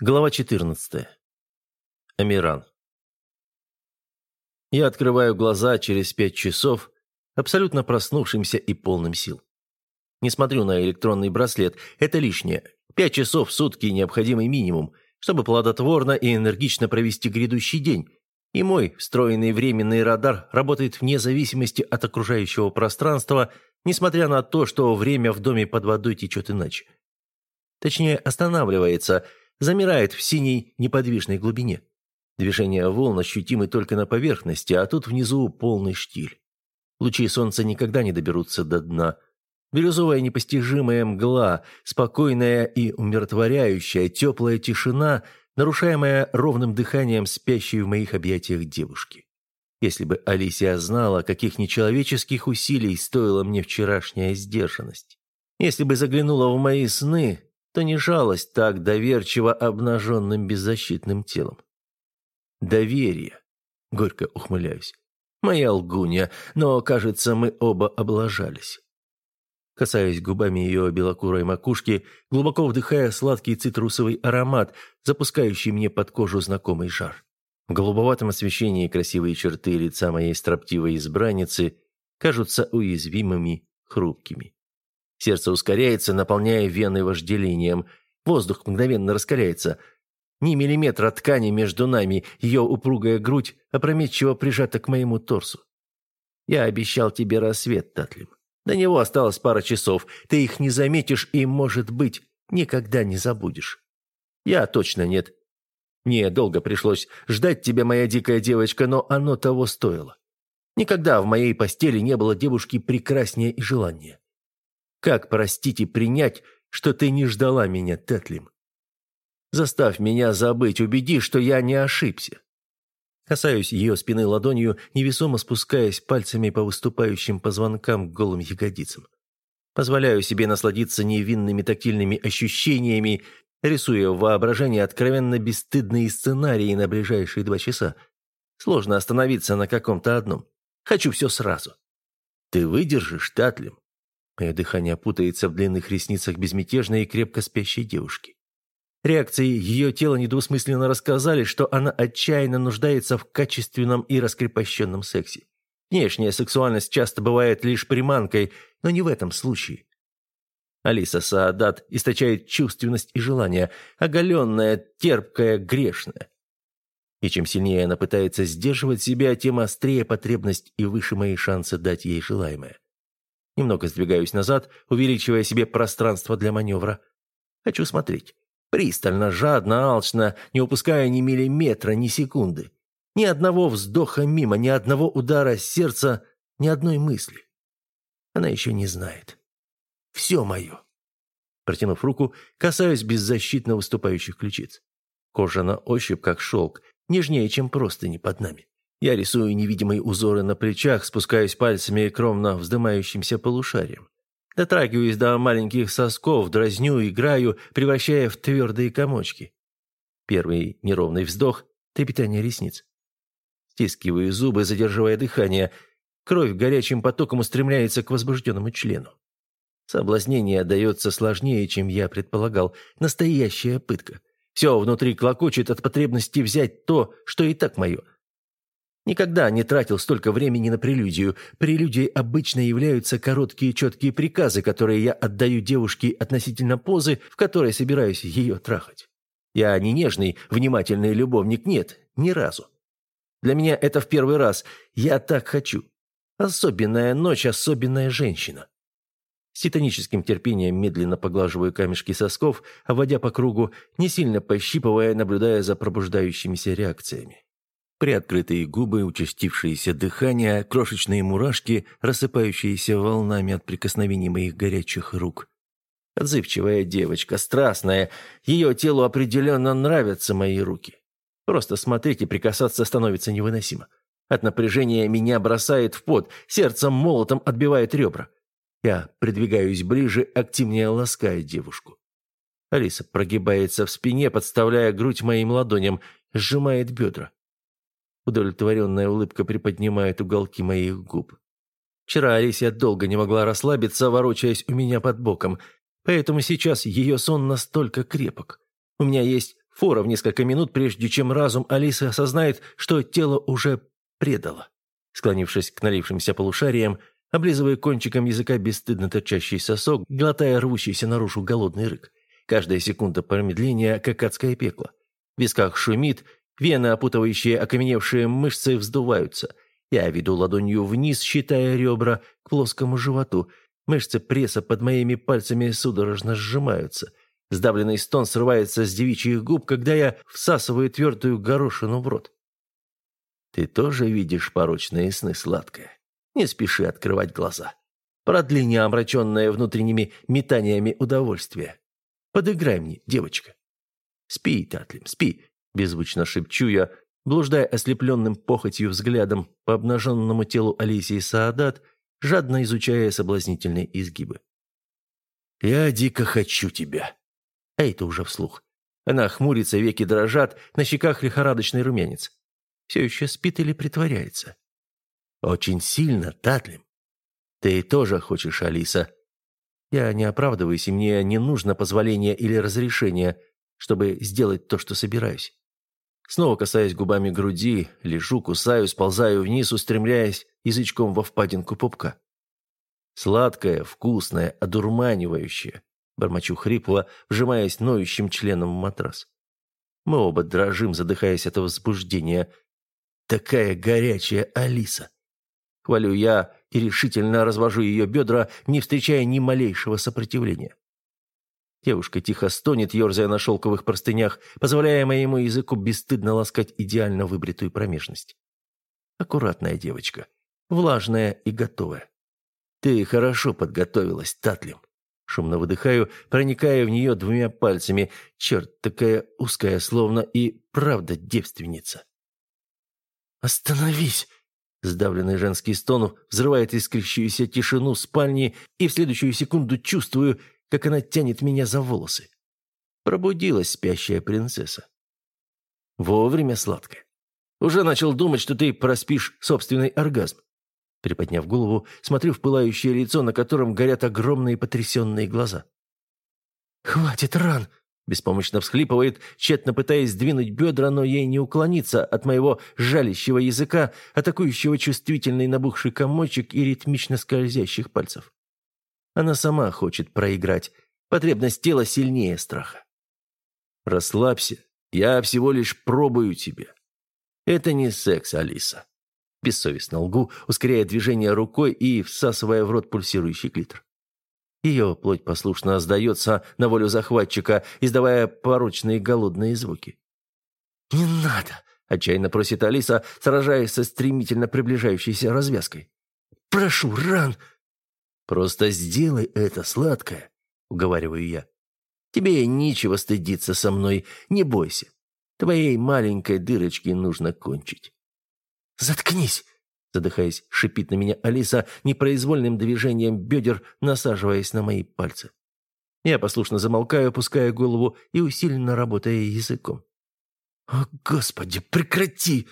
Глава 14. Амиран. Я открываю глаза через пять часов, абсолютно проснувшимся и полным сил. Не смотрю на электронный браслет, это лишнее. Пять часов в сутки – необходимый минимум, чтобы плодотворно и энергично провести грядущий день. И мой встроенный временный радар работает вне зависимости от окружающего пространства, несмотря на то, что время в доме под водой течет иначе. Точнее, останавливается – замирает в синей неподвижной глубине. Движение волн ощутимы только на поверхности, а тут внизу полный штиль. Лучи солнца никогда не доберутся до дна. Бирюзовая непостижимая мгла, спокойная и умиротворяющая, теплая тишина, нарушаемая ровным дыханием спящей в моих объятиях девушки. Если бы Алисия знала, каких нечеловеческих усилий стоила мне вчерашняя сдержанность. Если бы заглянула в мои сны, то не жалость так доверчиво обнаженным беззащитным телом. Доверие. Горько ухмыляюсь. Моя лгунья, но, кажется, мы оба облажались. Касаюсь губами ее белокурой макушки, глубоко вдыхая сладкий цитрусовый аромат, запускающий мне под кожу знакомый жар. В голубоватом освещении красивые черты лица моей строптивой избранницы кажутся уязвимыми, хрупкими. Сердце ускоряется, наполняя вены вожделением. Воздух мгновенно раскаляется. Ни миллиметра ткани между нами, ее упругая грудь опрометчиво прижата к моему торсу. Я обещал тебе рассвет, Татлим. До него осталось пара часов. Ты их не заметишь и, может быть, никогда не забудешь. Я точно нет. Мне долго пришлось ждать тебя, моя дикая девочка, но оно того стоило. Никогда в моей постели не было девушки прекраснее и желаннее. Как простить и принять, что ты не ждала меня, Тетлим? Заставь меня забыть, убеди, что я не ошибся. Касаюсь ее спины ладонью, невесомо спускаясь пальцами по выступающим позвонкам к голым ягодицам. Позволяю себе насладиться невинными тактильными ощущениями, рисуя в воображении откровенно бесстыдные сценарии на ближайшие два часа. Сложно остановиться на каком-то одном. Хочу все сразу. Ты выдержишь, Татлим? Мое дыхание путается в длинных ресницах безмятежной и крепко спящей девушки. Реакции ее тела недвусмысленно рассказали, что она отчаянно нуждается в качественном и раскрепощенном сексе. Внешняя сексуальность часто бывает лишь приманкой, но не в этом случае. Алиса Саадат источает чувственность и желание, оголенная, терпкая, грешная. И чем сильнее она пытается сдерживать себя, тем острее потребность и выше мои шансы дать ей желаемое. Немного сдвигаюсь назад, увеличивая себе пространство для маневра. Хочу смотреть. Пристально, жадно, алчно, не упуская ни миллиметра, ни секунды. Ни одного вздоха мимо, ни одного удара сердца, ни одной мысли. Она еще не знает. Все мое. Протянув руку, касаюсь беззащитно выступающих ключиц. Кожа на ощупь, как шелк, нежнее, чем простыни под нами. Я рисую невидимые узоры на плечах, спускаюсь пальцами к ровно вздымающимся полушариям. Дотрагиваюсь до маленьких сосков, дразню, играю, превращая в твердые комочки. Первый неровный вздох, трепетание ресниц. Стискиваю зубы, задерживая дыхание. Кровь горячим потоком устремляется к возбужденному члену. Соблазнение дается сложнее, чем я предполагал. Настоящая пытка. Все внутри клокочет от потребности взять то, что и так мое – Никогда не тратил столько времени на прелюдию. Прелюдией обычно являются короткие четкие приказы, которые я отдаю девушке относительно позы, в которой собираюсь ее трахать. Я не нежный, внимательный любовник, нет, ни разу. Для меня это в первый раз. Я так хочу. Особенная ночь, особенная женщина. С титаническим терпением медленно поглаживаю камешки сосков, обводя по кругу, не сильно пощипывая, наблюдая за пробуждающимися реакциями. Приоткрытые губы, участившееся дыхание, крошечные мурашки, рассыпающиеся волнами от прикосновений моих горячих рук. Отзывчивая девочка, страстная, ее телу определенно нравятся мои руки. Просто смотреть и прикасаться становится невыносимо. От напряжения меня бросает в пот, сердцем молотом отбивает ребра. Я придвигаюсь ближе, активнее лаская девушку. Алиса прогибается в спине, подставляя грудь моим ладоням, сжимает бедра. Удовлетворенная улыбка приподнимает уголки моих губ. Вчера Алисия долго не могла расслабиться, ворочаясь у меня под боком, поэтому сейчас ее сон настолько крепок. У меня есть Фора в несколько минут, прежде чем разум Алисы осознает, что тело уже предало. Склонившись к налившимся полушариям, облизывая кончиком языка бесстыдно торчащий сосок, глотая рвущийся наружу голодный рык. Каждая секунда промедления, как адское пекло. В висках шумит, вены, опутывающие окаменевшие мышцы, вздуваются. Я веду ладонью вниз, считая ребра к плоскому животу. Мышцы пресса под моими пальцами судорожно сжимаются. Сдавленный стон срывается с девичьих губ, когда я всасываю твердую горошину в рот. Ты тоже видишь порочные сны, сладкая? Не спеши открывать глаза. Продление, омраченное внутренними метаниями удовольствия. Подыграй мне, девочка. Спи, Татлим, спи, беззвучно шепчу я, блуждая ослепленным похотью взглядом по обнаженному телу Алисии Саадат, жадно изучая соблазнительные изгибы. «Я дико хочу тебя». А это уже вслух. Она хмурится, веки дрожат, на щеках лихорадочный румянец. Все еще спит или притворяется? Очень сильно, Татлим. Ты тоже хочешь, Алиса. Я не оправдываюсь, и мне не нужно позволения или разрешения, чтобы сделать то, что собираюсь. Снова касаясь губами груди, лежу, кусаю, сползаю вниз, устремляясь язычком во впадинку пупка. Сладкое, вкусное, одурманивающее. Бормочу хрипло, вжимаясь ноющим членом в матрас. Мы оба дрожим, задыхаясь от возбуждения. Такая горячая Алиса. Хвалю я и решительно развожу ее бедра, не встречая ни малейшего сопротивления. Девушка тихо стонет, ерзая на шелковых простынях, позволяя моему языку бесстыдно ласкать идеально выбритую промежность. Аккуратная девочка, влажная и готовая. Ты хорошо подготовилась, Татлим. Шумно выдыхаю, проникая в нее двумя пальцами. Черт, такая узкая, словно и правда девственница. «Остановись!» Сдавленный женский стон взрывает искрящуюся тишину спальни, и в следующую секунду чувствую, как она тянет меня за волосы. Пробудилась спящая принцесса. Вовремя сладкая. Уже начал думать, что ты проспишь собственный оргазм. Приподняв голову, смотрю в пылающее лицо, на котором горят огромные потрясенные глаза. «Хватит ран!» – беспомощно всхлипывает, тщетно пытаясь сдвинуть бедра, но ей не уклониться от моего жалящего языка, атакующего чувствительный набухший комочек и ритмично скользящих пальцев. Она сама хочет проиграть. Потребность тела сильнее страха. «Расслабься. Я всего лишь пробую тебя. Это не секс, Алиса. Бессовестно лгу, ускоряя движение рукой и всасывая в рот пульсирующий клитор. Ее плоть послушно сдается на волю захватчика, издавая порочные голодные звуки. «Не надо!» – отчаянно просит Алиса, сражаясь со стремительно приближающейся развязкой. «Прошу, ран!» «Просто сделай это, сладкое!» – уговариваю я. «Тебе нечего стыдиться со мной, не бойся. Твоей маленькой дырочке нужно кончить». «Заткнись!» Задыхаясь, шипит на меня Алиса, непроизвольным движением бедер насаживаясь на мои пальцы. Я послушно замолкаю, опуская голову и усиленно работая языком. «О, Господи, прекрати!»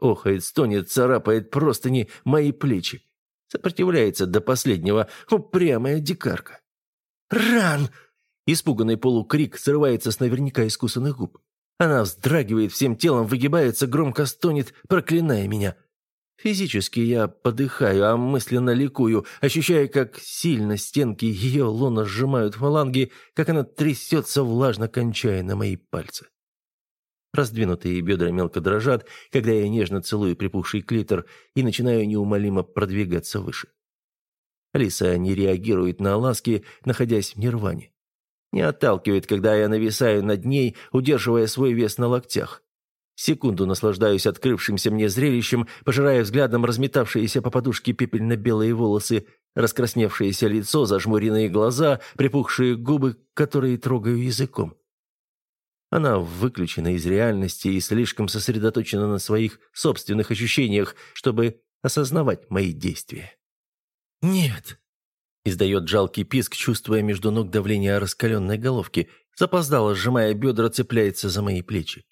Охает, стонет, царапает простыни мои плечи. Сопротивляется до последнего, упрямая дикарка. «Ран!» Испуганный полукрик срывается с наверняка искусанных губ. Она вздрагивает всем телом, выгибается, громко стонет, проклиная меня. Физически я подыхаю, а мысленно ликую, ощущая, как сильно стенки ее лона сжимают фаланги, как она трясется, влажно кончая на мои пальцы. Раздвинутые бедра мелко дрожат, когда я нежно целую припухший клитор и начинаю неумолимо продвигаться выше. Алиса не реагирует на ласки, находясь в нирване. Не отталкивает, когда я нависаю над ней, удерживая свой вес на локтях. Секунду наслаждаюсь открывшимся мне зрелищем, пожирая взглядом разметавшиеся по подушке пепельно-белые волосы, раскрасневшееся лицо, зажмуренные глаза, припухшие губы, которые трогаю языком. Она выключена из реальности и слишком сосредоточена на своих собственных ощущениях, чтобы осознавать мои действия. «Нет», Издает жалкий писк, чувствуя между ног давление раскаленной головки. Запоздало, сжимая бедра, цепляется за мои плечи.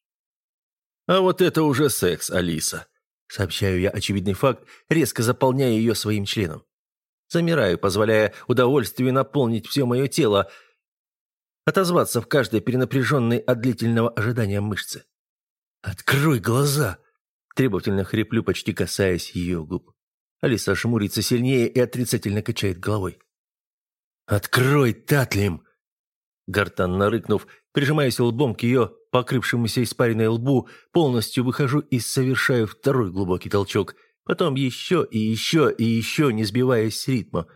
«А вот это уже секс, Алиса!» Сообщаю я очевидный факт, резко заполняя ее своим членом. Замираю, позволяя удовольствию наполнить все мое тело. Отозваться в каждой перенапряженной от длительного ожидания мышце. «Открой глаза!» Требовательно хриплю, почти касаясь ее губ. Алиса шмурится сильнее и отрицательно качает головой. «Открой, Татлим!» Гортанно рыкнув, прижимаясь лбом к ее покрывшемуся испаренной лбу, полностью выхожу и совершаю второй глубокий толчок. Потом еще и еще и еще, не сбиваясь с ритма.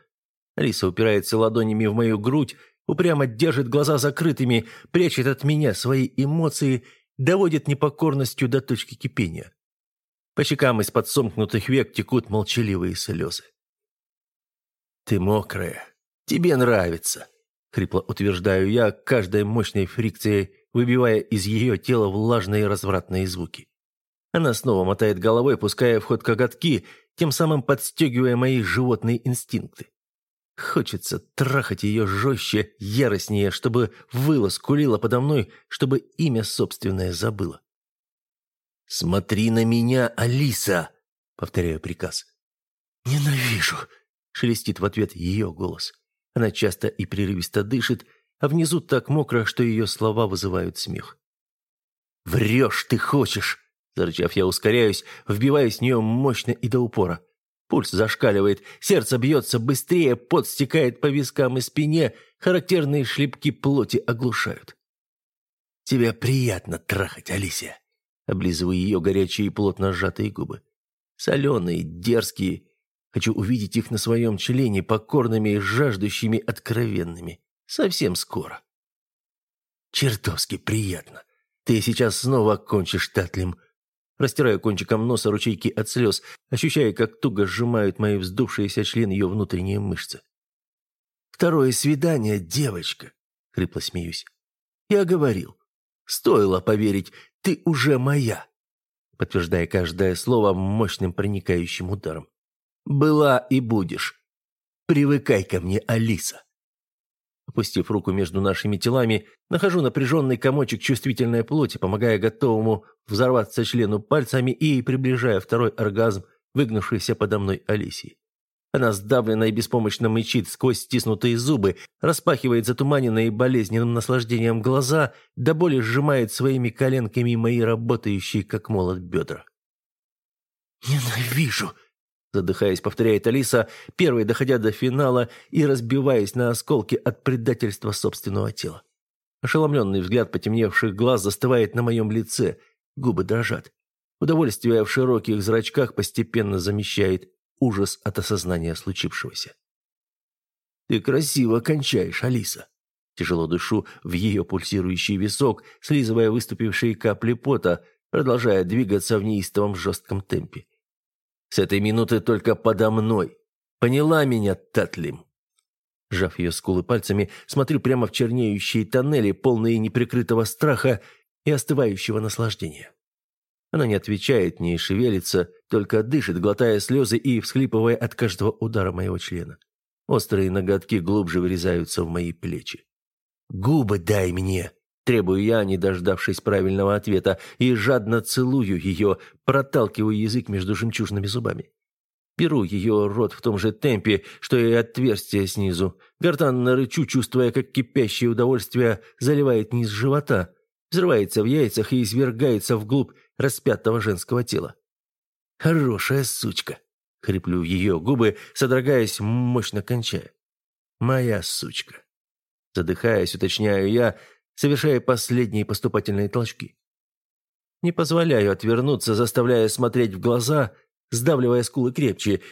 Алиса упирается ладонями в мою грудь, упрямо держит глаза закрытыми, прячет от меня свои эмоции, доводит непокорностью до точки кипения. По щекам из-под сомкнутых век текут молчаливые слезы. «Ты мокрая. Тебе нравится», — хрипло утверждаю я, каждой мощной фрикцией выбивая из ее тела влажные развратные звуки. Она снова мотает головой, пуская в ход коготки, тем самым подстегивая мои животные инстинкты. Хочется трахать ее жестче, яростнее, чтобы выла скулила подо мной, чтобы имя собственное забыла. «Смотри на меня, Алиса!» — повторяю приказ. «Ненавижу!» — шелестит в ответ ее голос. Она часто и прерывисто дышит, а внизу так мокро, что ее слова вызывают смех. «Врешь ты хочешь!» Зарычав, я ускоряюсь, вбиваюсь в нее мощно и до упора. Пульс зашкаливает, сердце бьется быстрее, пот стекает по вискам и спине, характерные шлепки плоти оглушают. «Тебе приятно трахать, Алисия!» облизывая ее горячие и плотно сжатые губы. Соленые, дерзкие. Хочу увидеть их на своем члене, покорными и жаждущими откровенными. Совсем скоро. Чертовски приятно. Ты сейчас снова кончишь татлем. Растираю кончиком носа ручейки от слез, ощущая, как туго сжимают мои вздувшиеся член ее внутренние мышцы. «Второе свидание, девочка!» — хрипло смеюсь. «Я говорил. Стоило поверить, ты уже моя!» Подтверждая каждое слово мощным проникающим ударом. «Была и будешь. Привыкай ко мне, Алиса!» Опустив руку между нашими телами, нахожу напряженный комочек чувствительной плоти, помогая готовому взорваться члену пальцами и приближая второй оргазм, выгнувшийся подо мной Алисии. Она сдавленно и беспомощно мычит сквозь стиснутые зубы, распахивает затуманенные болезненным наслаждением глаза, до боли сжимает своими коленками мои работающие, как молот, бедра. «Ненавижу!» Задыхаясь, повторяет Алиса, первой доходя до финала и разбиваясь на осколки от предательства собственного тела. Ошеломленный взгляд потемневших глаз застывает на моем лице, губы дрожат. Удовольствие в широких зрачках постепенно замещает ужас от осознания случившегося. «Ты красиво кончаешь, Алиса!» Тяжело дышу в ее пульсирующий висок, слизывая выступившие капли пота, продолжая двигаться в неистовом жестком темпе. «С этой минуты только подо мной. Поняла меня, Татлим?» Жав ее скулы пальцами, смотрю прямо в чернеющие тоннели, полные неприкрытого страха и остывающего наслаждения. Она не отвечает, не шевелится, только дышит, глотая слезы и всхлипывая от каждого удара моего члена. Острые ноготки глубже вырезаются в мои плечи. «Губы дай мне!» Требую я, не дождавшись правильного ответа, и жадно целую ее, проталкиваю язык между жемчужными зубами. Беру ее рот в том же темпе, что и отверстие снизу. Гортанно рычу, чувствуя, как кипящее удовольствие заливает низ живота, взрывается в яйцах и извергается вглубь распятого женского тела. «Хорошая сучка!» — хриплю ее губы, содрогаясь, мощно кончая. «Моя сучка!» Задыхаясь, уточняю я, совершая последние поступательные толчки. Не позволяю отвернуться, заставляя смотреть в глаза, сдавливая скулы крепче.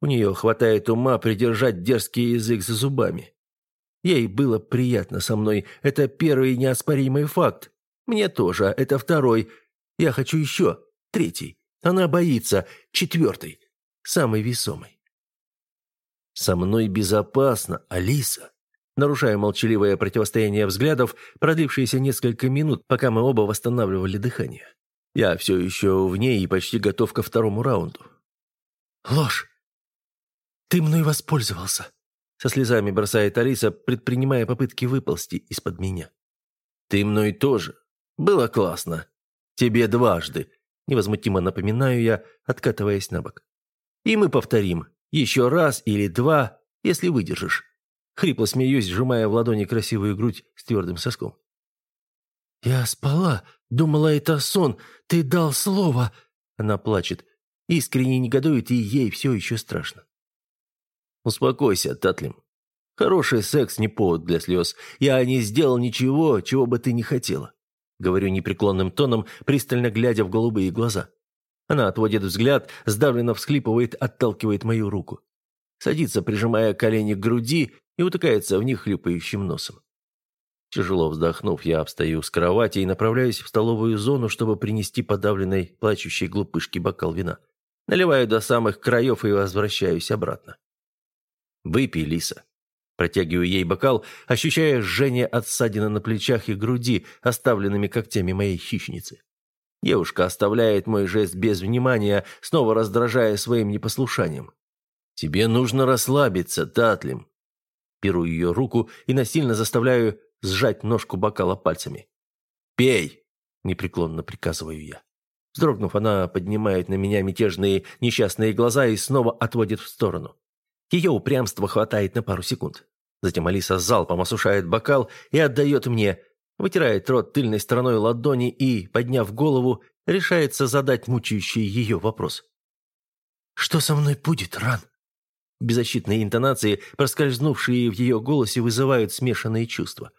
У нее хватает ума придержать дерзкий язык за зубами. Ей было приятно со мной. Это первый неоспоримый факт. Мне тоже. Это второй. Я хочу еще. Третий. Она боится. Четвертый. Самый весомый. Со мной безопасно, Алиса. Нарушая молчаливое противостояние взглядов, продлившееся несколько минут, пока мы оба восстанавливали дыхание. Я все еще в ней и почти готов ко второму раунду. «Ложь! Ты мной воспользовался!» Со слезами бросает Алиса, предпринимая попытки выползти из-под меня. «Ты мной тоже. Было классно. Тебе дважды», – невозмутимо напоминаю я, откатываясь на бок. «И мы повторим. Еще раз или два, если выдержишь. Хрипло смеюсь, сжимая в ладони красивую грудь с твердым соском. «Я спала, думала, это сон, ты дал слово!» Она плачет, искренне негодует, и ей все еще страшно. «Успокойся, Татлим. Хороший секс не повод для слез. Я не сделал ничего, чего бы ты не хотела», говорю непреклонным тоном, пристально глядя в голубые глаза. Она отводит взгляд, сдавленно всхлипывает, отталкивает мою руку. Садится, прижимая колени к груди, и утыкается в них хлюпающим носом. Тяжело вздохнув, я встаю с кровати и направляюсь в столовую зону, чтобы принести подавленной, плачущей глупышке бокал вина. Наливаю до самых краев и возвращаюсь обратно. «Выпей, Лиса». Протягиваю ей бокал, ощущая жжение от ссадины на плечах и груди, оставленными когтями моей хищницы. Девушка оставляет мой жест без внимания, снова раздражая своим непослушанием. «Тебе нужно расслабиться, Татлим». Беру ее руку и насильно заставляю сжать ножку бокала пальцами. «Пей!» – непреклонно приказываю я. Вздрогнув, она поднимает на меня мятежные несчастные глаза и снова отводит в сторону. Ее упрямства хватает на пару секунд. Затем Алиса залпом осушает бокал и отдает мне, вытирает рот тыльной стороной ладони и, подняв голову, решается задать мучающий ее вопрос. «Что со мной будет, Ран?» Беззащитные интонации, проскользнувшие в ее голосе, вызывают смешанные чувства.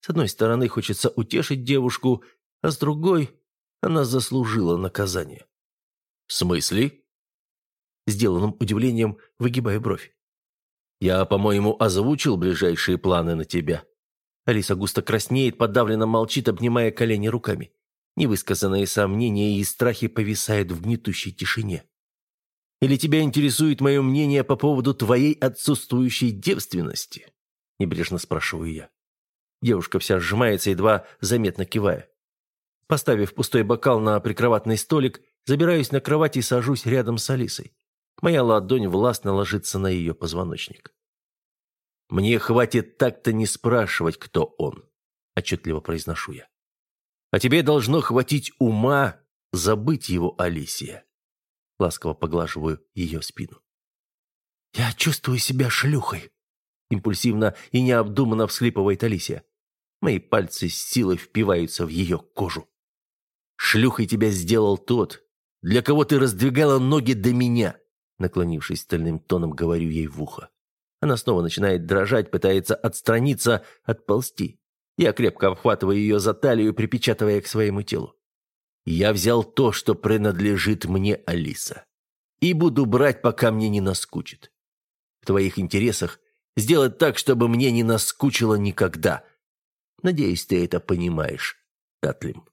С одной стороны, хочется утешить девушку, а с другой, она заслужила наказание. «В смысле?» Сделанным удивлением, выгибая бровь. «Я, по-моему, озвучил ближайшие планы на тебя». Алиса густо краснеет, подавленно молчит, обнимая колени руками. Невысказанные сомнения и страхи повисают в гнетущей тишине. «Или тебя интересует мое мнение по поводу твоей отсутствующей девственности?» Небрежно спрашиваю я. Девушка вся сжимается, едва заметно кивая. Поставив пустой бокал на прикроватный столик, забираюсь на кровать и сажусь рядом с Алисой. Моя ладонь властно ложится на ее позвоночник. «Мне хватит так-то не спрашивать, кто он», – отчетливо произношу я. «А тебе должно хватить ума забыть его, Алисия». Ласково поглаживаю ее спину. «Я чувствую себя шлюхой», – импульсивно и необдуманно всхлипывает Алисия. Мои пальцы с силой впиваются в ее кожу. «Шлюхой тебя сделал тот, для кого ты раздвигала ноги до меня», наклонившись стальным тоном, говорю ей в ухо. Она снова начинает дрожать, пытается отстраниться, отползти. Я крепко обхватываю ее за талию, припечатывая к своему телу. «Я взял то, что принадлежит мне, Алиса. И буду брать, пока мне не наскучит. В твоих интересах сделать так, чтобы мне не наскучило никогда. Надеюсь, ты это понимаешь, Татлим.